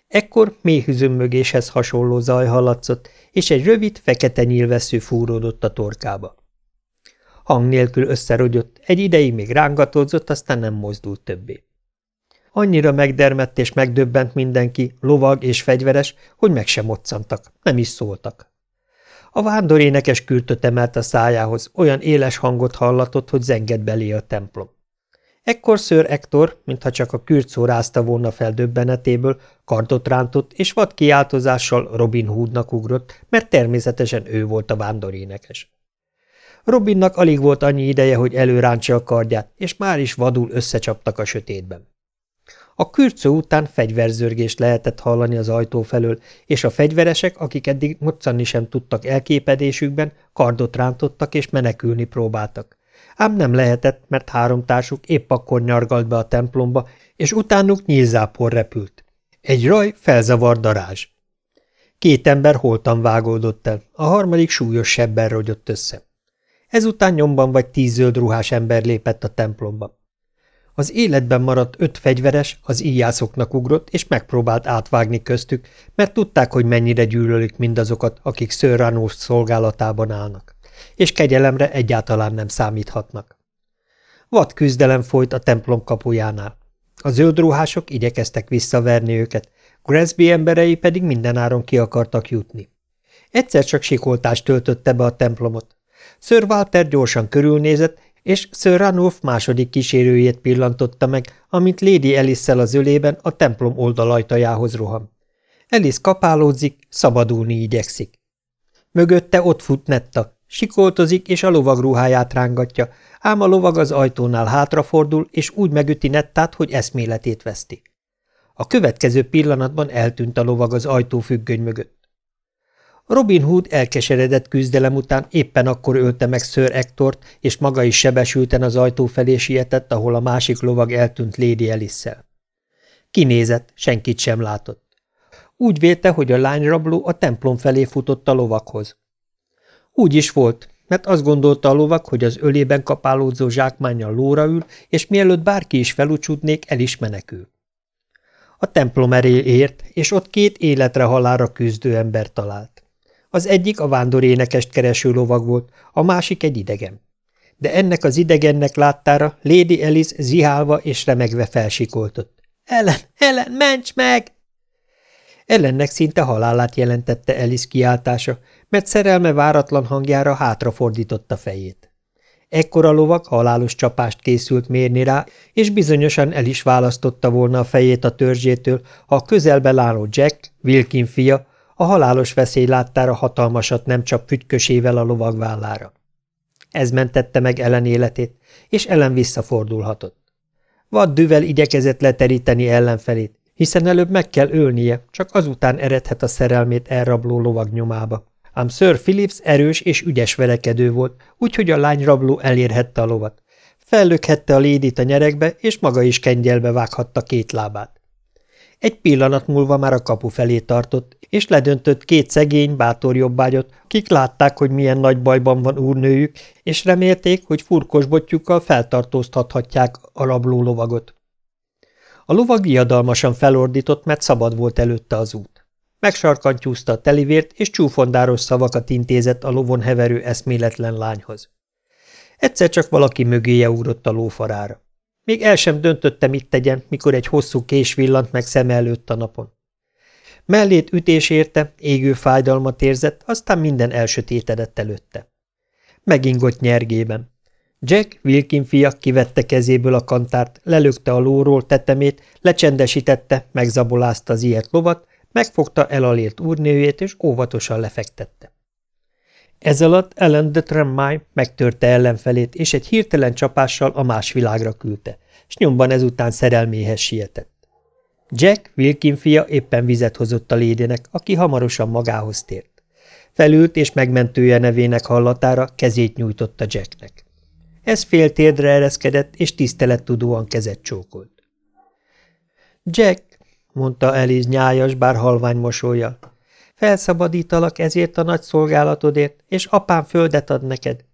Ekkor méhüzömmögéshez hasonló zaj hallatszott, és egy rövid, fekete nyílvesző fúródott a torkába. Hang nélkül összerogyott, egy ideig még rángatódzott, aztán nem mozdult többé. Annyira megdermett és megdöbbent mindenki, lovag és fegyveres, hogy meg sem moccantak, nem is szóltak. A vándorénekes kürtöt emelt a szájához, olyan éles hangot hallatott, hogy zenged belé a templom. Ekkor ször Ektor, mintha csak a kürt szórázta volna fel döbbenetéből, kardot rántott, és vad kiáltozással Robin Hoodnak ugrott, mert természetesen ő volt a vándorénekes. Robinnak alig volt annyi ideje, hogy előrántsa a kardját, és már is vadul összecsaptak a sötétben. A kürcő után fegyverzörgést lehetett hallani az ajtó felől, és a fegyveresek, akik eddig moccanni sem tudtak elképedésükben, kardot rántottak és menekülni próbáltak ám nem lehetett, mert három társuk épp akkor nyargalt be a templomba, és utánuk nyílzápor repült. Egy raj felzavar darázs. Két ember holtan vágódott el, a harmadik súlyos sebben rogyott össze. Ezután nyomban vagy tíz zöld ruhás ember lépett a templomba. Az életben maradt öt fegyveres az íjászoknak ugrott, és megpróbált átvágni köztük, mert tudták, hogy mennyire gyűlölik mindazokat, akik Sir szolgálatában állnak és kegyelemre egyáltalán nem számíthatnak. Vad küzdelem folyt a templom kapujánál. A zöldruhások igyekeztek visszaverni őket, Gresby emberei pedig mindenáron ki akartak jutni. Egyszer csak sikoltást töltötte be a templomot. Sir Walter gyorsan körülnézett, és Sir Ranulf második kísérőjét pillantotta meg, amint Lady alice az ölében a templom oldalajtajához roham. Alice kapálódzik, szabadulni igyekszik. Mögötte ott fut Netta, Sikoltozik, és a lovag ruháját rángatja, ám a lovag az ajtónál hátrafordul, és úgy megüti Nettát, hogy eszméletét veszti. A következő pillanatban eltűnt a lovag az ajtó függöny mögött. Robin Hood elkeseredett küzdelem után éppen akkor ölte meg Sir Ektort, és maga is sebesülten az ajtó felé sietett, ahol a másik lovag eltűnt Lady Alice-szel. Kinézett, senkit sem látott. Úgy vélte, hogy a lányrabló a templom felé futott a lovakhoz. Úgy is volt, mert azt gondolta a lovak, hogy az ölében kapálódzó zsákmánnyal lóra ül, és mielőtt bárki is felucsúdnék, el is menekül. A templom elé ért, és ott két életre halára küzdő ember talált. Az egyik a vándorénekest kereső lovag volt, a másik egy idegen. De ennek az idegennek láttára Lady Alice zihálva és remegve felsikoltott. – Ellen, Ellen, ments meg! Ellennek szinte halálát jelentette Alice kiáltása, mert szerelme váratlan hangjára hátrafordította fejét. Ekkor a lovak halálos csapást készült mérni rá, és bizonyosan el is választotta volna a fejét a törzsétől, ha a közelbe álló Jack, Wilkin fia, a halálos veszély láttára hatalmasat nem csap fügykösével a lovag vállára. Ez mentette meg Ellen életét, és Ellen visszafordulhatott. Vaddűvel igyekezett leteríteni ellenfelét, hiszen előbb meg kell ölnie, csak azután eredhet a szerelmét elrabló lovag nyomába. Ám Sir Phillips erős és ügyes verekedő volt, úgyhogy a lányrabló elérhette a lovat. Fellökhette a lédit a nyerekbe, és maga is kengyelbe vághatta két lábát. Egy pillanat múlva már a kapu felé tartott, és ledöntött két szegény, bátor jobbágyot, kik látták, hogy milyen nagy bajban van úrnőjük, és remélték, hogy furkos botjukkal feltartóztathatják a rabló lovagot. A lovag viadalmasan felordított, mert szabad volt előtte az út. Megsarkantyúzta a telivért, és csúfondáros szavakat intézett a lovon heverő eszméletlen lányhoz. Egyszer csak valaki mögéje ugrott a lófarára. Még el sem döntötte, mit tegyen, mikor egy hosszú kés villant meg szeme előtt a napon. Mellét ütés érte, égő fájdalmat érzett, aztán minden elsötétedett előtte. Megingott nyergében. Jack, Wilkin fia kivette kezéből a kantárt, lelökte a lóról tetemét, lecsendesítette, megzabolázta az ilyet lovat, megfogta elalért úrnőjét, és óvatosan lefektette. Ez alatt Ellen de Tremay megtörte ellenfelét, és egy hirtelen csapással a más világra küldte, s nyomban ezután szerelméhez sietett. Jack, Wilkin fia éppen vizet hozott a lédének, aki hamarosan magához tért. Felült és megmentője nevének hallatára kezét nyújtotta Jacknek. Ez fél térdre ereszkedett, és tisztelettudóan kezet csókolt. Jack, mondta Eliz nyájas, bár halvány mosolya, felszabadítalak ezért a nagy szolgálatodért, és apám földet ad neked.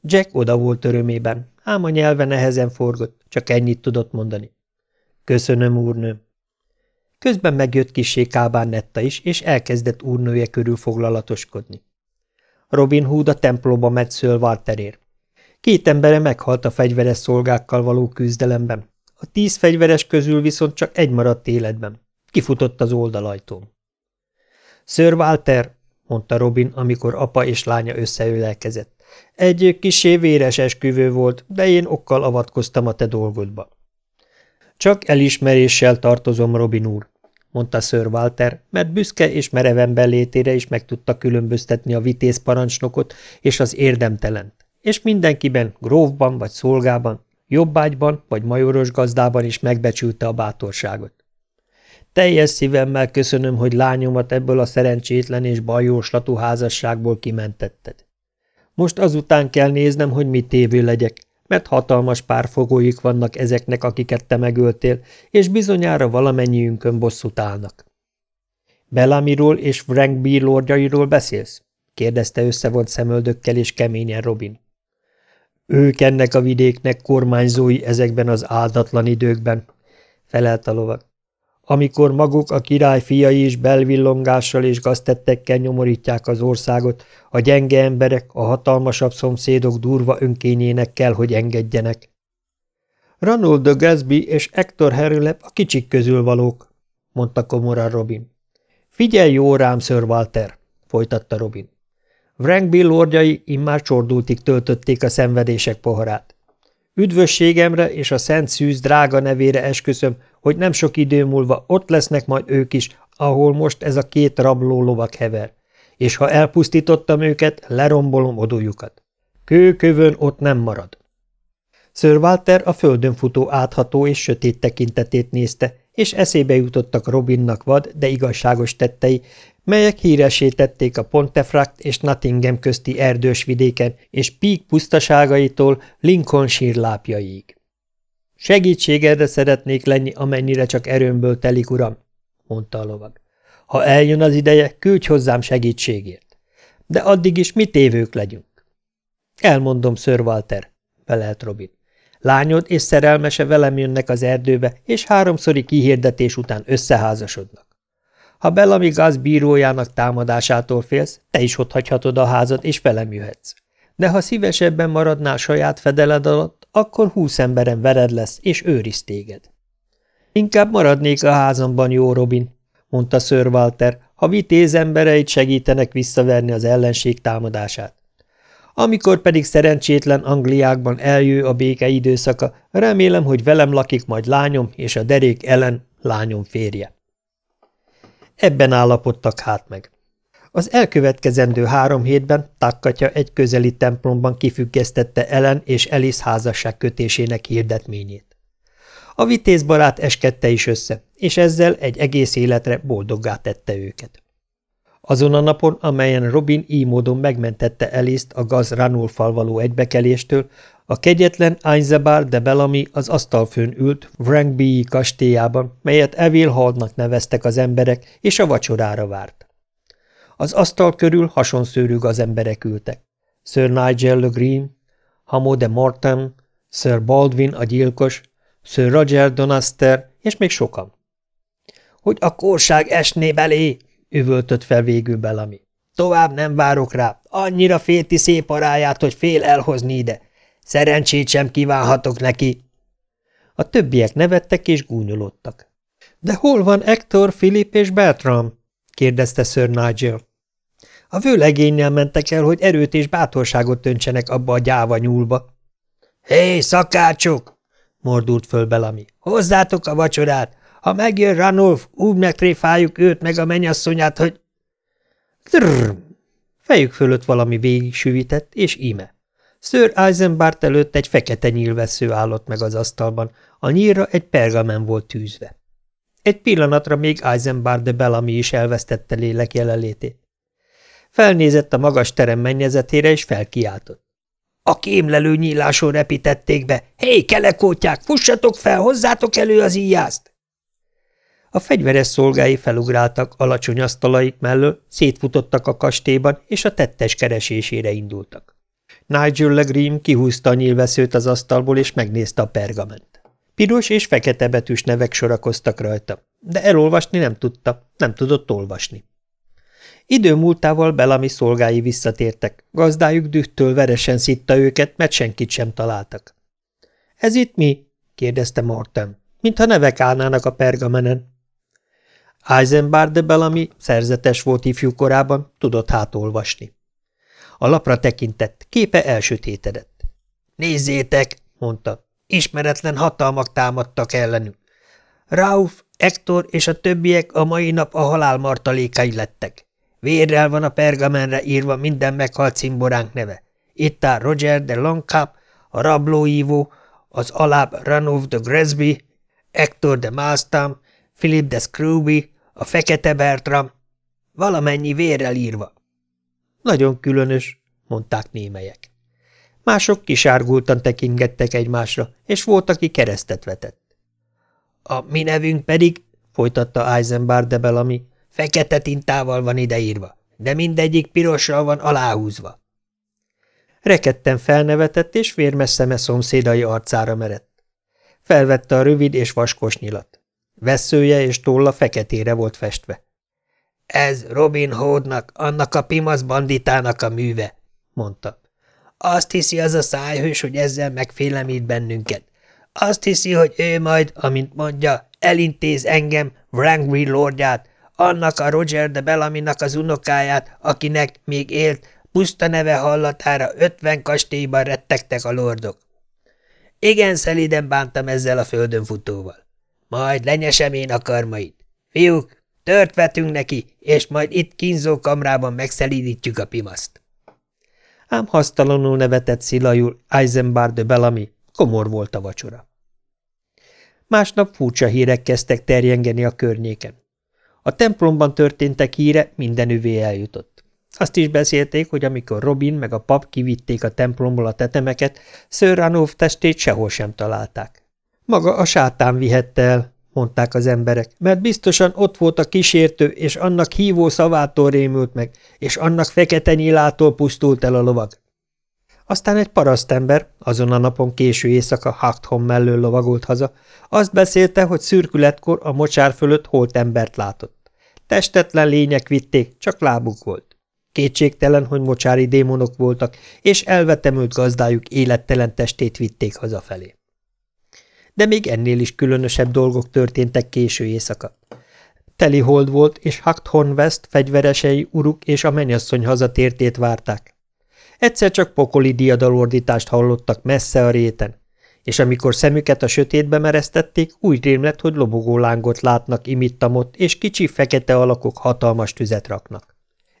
Jack oda volt örömében, ám a nyelve nehezen forgott, csak ennyit tudott mondani. Köszönöm, úrnőm. Közben megjött kissé Kábán Netta is, és elkezdett úrnője körül foglalatoskodni. Robin Hood a templomba megy Szöl Walterér. Két embere meghalt a fegyveres szolgákkal való küzdelemben. A tíz fegyveres közül viszont csak egy maradt életben. Kifutott az oldalajtón. Sir Walter, mondta Robin, amikor apa és lánya összeölelkezett. Egy kisé véres esküvő volt, de én okkal avatkoztam a te dolgodba. Csak elismeréssel tartozom, Robin úr, mondta Sir Walter, mert büszke és mereven belétére is meg tudta különböztetni a vitéz parancsnokot és az érdemtelent, és mindenkiben, grófban vagy szolgában, jobbágyban vagy majoros gazdában is megbecsülte a bátorságot. Teljes szívemmel köszönöm, hogy lányomat ebből a szerencsétlen és bajóslatú házasságból kimentetted. Most azután kell néznem, hogy mit tévő legyek, mert hatalmas párfogóik vannak ezeknek, akiket te megöltél, és bizonyára valamennyiünkön bosszút állnak. Bellamiról és Frank B. lordjairól beszélsz? kérdezte összevont szemöldökkel és keményen Robin. Ők ennek a vidéknek kormányzói ezekben az áldatlan időkben, felelt a lovag amikor maguk a király fiai is belvillongással és gaztettekkel nyomorítják az országot, a gyenge emberek, a hatalmasabb szomszédok durva önkényének kell, hogy engedjenek. Ranulf de Gatsby és Hector Harrelep a kicsik közül valók, mondta komoran Robin. Figyelj jó rám, Sir Walter, folytatta Robin. Wrangby lordjai immár csordultig töltötték a szenvedések poharát. Üdvösségemre és a Szent Szűz drága nevére esküszöm, hogy nem sok idő múlva ott lesznek majd ők is, ahol most ez a két rabló lovak hever, és ha elpusztítottam őket, lerombolom odójukat. Kőkövön ott nem marad. Sir Walter a földön futó átható és sötét tekintetét nézte, és eszébe jutottak Robinnak vad, de igazságos tettei, melyek híresítették a Pontefract és Nottingham közti erdős vidéken és Peak pusztaságaitól Lincolnshire lápjaiig. Segítségedre szeretnék lenni, amennyire csak erőmből telik, uram, mondta a lovag. Ha eljön az ideje, küldj hozzám segítségért. De addig is mi tévők legyünk. Elmondom, Sir Walter, felelt Robin. Lányod és szerelmese velem jönnek az erdőbe, és háromszori kihirdetés után összeházasodnak. Ha Bellamy Gáz bírójának támadásától félsz, te is ott hagyhatod a házat, és velem jöhetsz. De ha szívesebben maradnál saját fedeled alatt, akkor húsz emberen vered lesz, és őriz téged. Inkább maradnék a házamban, jó Robin, mondta Sir Walter, ha vitéz embereit segítenek visszaverni az ellenség támadását. Amikor pedig szerencsétlen Angliákban eljő a béke időszaka, remélem, hogy velem lakik majd lányom és a derék ellen lányom férje. Ebben állapodtak hát meg. Az elkövetkezendő három hétben Takkatya egy közeli templomban kifüggesztette Ellen és Elis házasság kötésének hirdetményét. A vitézbarát eskedte is össze, és ezzel egy egész életre boldoggá tette őket. Azon a napon, amelyen Robin így módon megmentette Eliszt a gaz Ranulfal való egybekeléstől, a kegyetlen Einzebar de Bellamy az asztalfőn ült Wrangby kastélyában, melyet Evil Hallnak neveztek az emberek, és a vacsorára várt. Az asztal körül hasonszőrű az emberek ültek. Sir Nigel Le Green, Hamo de Mortem, Sir Baldwin a gyilkos, Sir Roger Donaster, és még sokan. Hogy a korság esné belé, üvöltött fel végül Bellamy. Tovább nem várok rá, annyira félti szép aráját, hogy fél elhozni ide. Szerencsét sem kívánhatok neki. A többiek nevettek és gúnyolódtak. De hol van Hector, Philip és Bertram? kérdezte Sir Nigel. A vőlegénnyel mentek el, hogy erőt és bátorságot öntsenek abba a gyáva nyúlba. Hé, szakácsok! mordult föl Belami. Hozzátok a vacsorát! Ha megjön Ranulf, úgy megtréfáljuk őt meg a menyasszonyát, hogy... Drrrr! Fejük fölött valami végig süvített, és íme. Sir Eisenbart előtt egy fekete nyílvesző állott meg az asztalban, a nyílra egy pergamen volt tűzve. Egy pillanatra még Eisenbart de Bellamy is elvesztette lélek jelenlétét. Felnézett a magas terem mennyezetére, és felkiáltott. A kémlelő nyíláson repítették be. Hé, kelekótyák, fussatok fel, hozzátok elő az íjást! A fegyveres szolgái felugráltak alacsony asztalaik mellől, szétfutottak a kastélyban, és a tettes keresésére indultak. Nigel Legrim kihúzta a nyílveszőt az asztalból, és megnézte a pergament. Piros és fekete betűs nevek sorakoztak rajta, de elolvasni nem tudta, nem tudott olvasni. Idő múltával Belami szolgái visszatértek, gazdájuk dühtől veresen szitta őket, mert senkit sem találtak. – Ez itt mi? – kérdezte Morten. – Mintha nevek állnának a pergamenen. Eisenbart de Bellamy szerzetes volt ifjú korában, tudott hát olvasni. A lapra tekintett, képe elsötétedett. – Nézzétek! – mondta. – Ismeretlen hatalmak támadtak ellenünk. Rauf, Ektor és a többiek a mai nap a halál martalékai lettek. Vérrel van a pergamenre írva minden meghalt cimboránk neve. Itt áll Roger de Longcap, a rablóívó, az alább Ranulf de Gresby, Hector de Malstam, Philip de Scrooby, a Fekete Bertram, valamennyi vérrel írva. Nagyon különös, mondták némelyek. Mások kisárgultan tekingettek egymásra, és volt, aki keresztet vetett. A mi nevünk pedig, folytatta Eisenbar de Bellamy, fekete tintával van ideírva, de mindegyik pirossal van aláhúzva. Reketten felnevetett, és vérmes szeme szomszédai arcára merett. Felvette a rövid és vaskos nyilat. Veszője és tolla feketére volt festve. Ez Robin Hoodnak, annak a pimasz banditának a műve, mondta. Azt hiszi az a szájhős, hogy ezzel megfélemít bennünket. Azt hiszi, hogy ő majd, amint mondja, elintéz engem, Wrangry lordját, annak a Roger de Bellaminak az unokáját, akinek még élt, puszta neve hallatára ötven kastélyban rettegtek a lordok. Igen szeliden bántam ezzel a földön futóval. Majd lenyesem én a karmait. Fiúk, tört vetünk neki, és majd itt kínzó kamrában megszelídítjük a pimaszt. Ám hasztalanul nevetett szilajul Eisenbar de Bellamy, komor volt a vacsora. Másnap furcsa hírek kezdtek terjengeni a környéken. A templomban történtek híre mindenüvé eljutott. Azt is beszélték, hogy amikor Robin meg a pap kivitték a templomból a tetemeket, Sir Ranulf testét sehol sem találták. Maga a sátán vihette el, mondták az emberek, mert biztosan ott volt a kísértő, és annak hívó szavától rémült meg, és annak fekete nyilától pusztult el a lovag. Aztán egy parasztember, azon a napon késő éjszaka Hachthon mellől lovagolt haza, azt beszélte, hogy szürkületkor a mocsár fölött holt embert látott. Testetlen lények vitték, csak lábuk volt. Kétségtelen, hogy mocsári démonok voltak, és elvetemült gazdájuk élettelen testét vitték hazafelé. De még ennél is különösebb dolgok történtek késő éjszaka. Teli hold volt, és Hachthorn West fegyveresei, uruk és a mennyasszony hazatértét várták. Egyszer csak pokoli diadalordítást hallottak messze a réten, és amikor szemüket a sötétbe mereztették, úgy rémlett, hogy lobogó lángot látnak imittamot, és kicsi fekete alakok hatalmas tüzet raknak.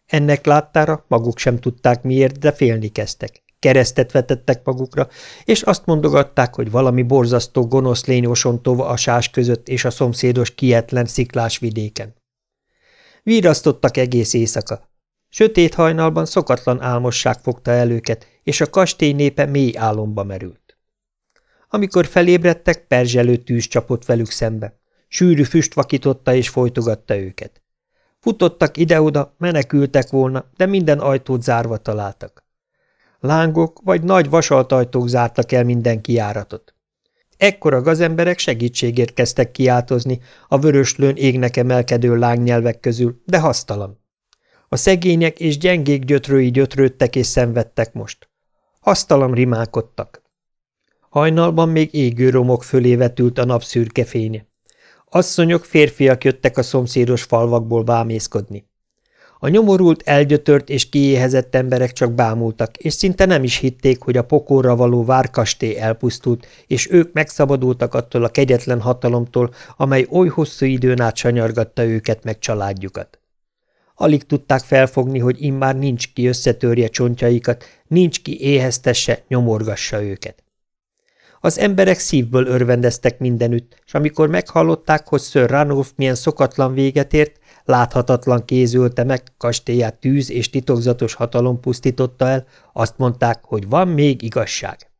Ennek láttára maguk sem tudták miért, de félni kezdtek. Keresztet vetettek magukra, és azt mondogatták, hogy valami borzasztó gonosz lény osontova a sás között és a szomszédos kietlen sziklás vidéken. Vírasztottak egész éjszaka, Sötét hajnalban szokatlan álmosság fogta el őket, és a kastély népe mély álomba merült. Amikor felébredtek, perzselő tűz csapott velük szembe. Sűrű füst vakította és folytogatta őket. Futottak ide-oda, menekültek volna, de minden ajtót zárva találtak. Lángok vagy nagy vasaltajtók zártak el minden kiáratot. Ekkor a gazemberek segítségért kezdtek kiáltozni a vöröslőn égnek emelkedő lángnyelvek közül, de hasztalan. A szegények és gyengék gyötrői gyötrődtek és szenvedtek most. Hasztalan rimálkodtak. Hajnalban még égő romok fölé vetült a nap szürke fénye. Asszonyok, férfiak jöttek a szomszédos falvakból bámészkodni. A nyomorult, elgyötört és kiéhezett emberek csak bámultak, és szinte nem is hitték, hogy a pokorra való várkastély elpusztult, és ők megszabadultak attól a kegyetlen hatalomtól, amely oly hosszú időn át sanyargatta őket meg családjukat. Alig tudták felfogni, hogy immár nincs ki összetörje csontjaikat, nincs ki éheztesse, nyomorgassa őket. Az emberek szívből örvendeztek mindenütt, és amikor meghallották, hogy Sir Ranulf milyen szokatlan véget ért, láthatatlan kézülte meg, kastélyát tűz és titokzatos hatalom pusztította el, azt mondták, hogy van még igazság.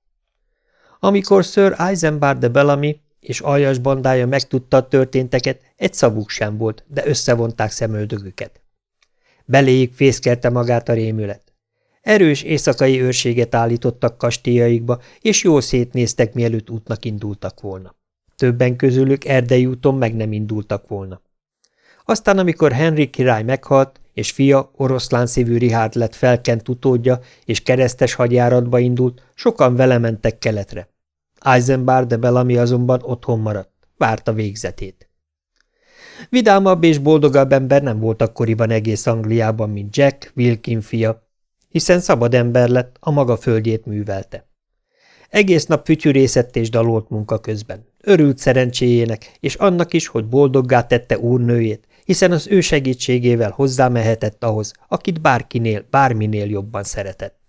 Amikor Sir Eisenbar de Bellamy és aljas bandája megtudta a történteket, egy szavuk sem volt, de összevonták szemöldögüket. Beléjük fészkelte magát a rémület. Erős éjszakai őrséget állítottak kastélyaikba, és jól szétnéztek, mielőtt útnak indultak volna. Többen közülük erdei úton meg nem indultak volna. Aztán, amikor Henrik király meghalt, és fia, oroszlán szívű Rihárd lett felkent utódja, és keresztes hadjáratba indult, sokan vele mentek keletre. Eisenbar de Bellamy azonban otthon maradt, várta végzetét. Vidámabb és boldogabb ember nem volt akkoriban egész Angliában, mint Jack, Wilkin fia, hiszen szabad ember lett, a maga földjét művelte. Egész nap fütyűrészett és dalolt munka közben. Örült szerencséjének, és annak is, hogy boldoggá tette úrnőjét, hiszen az ő segítségével hozzámehetett ahhoz, akit bárkinél, bárminél jobban szeretett.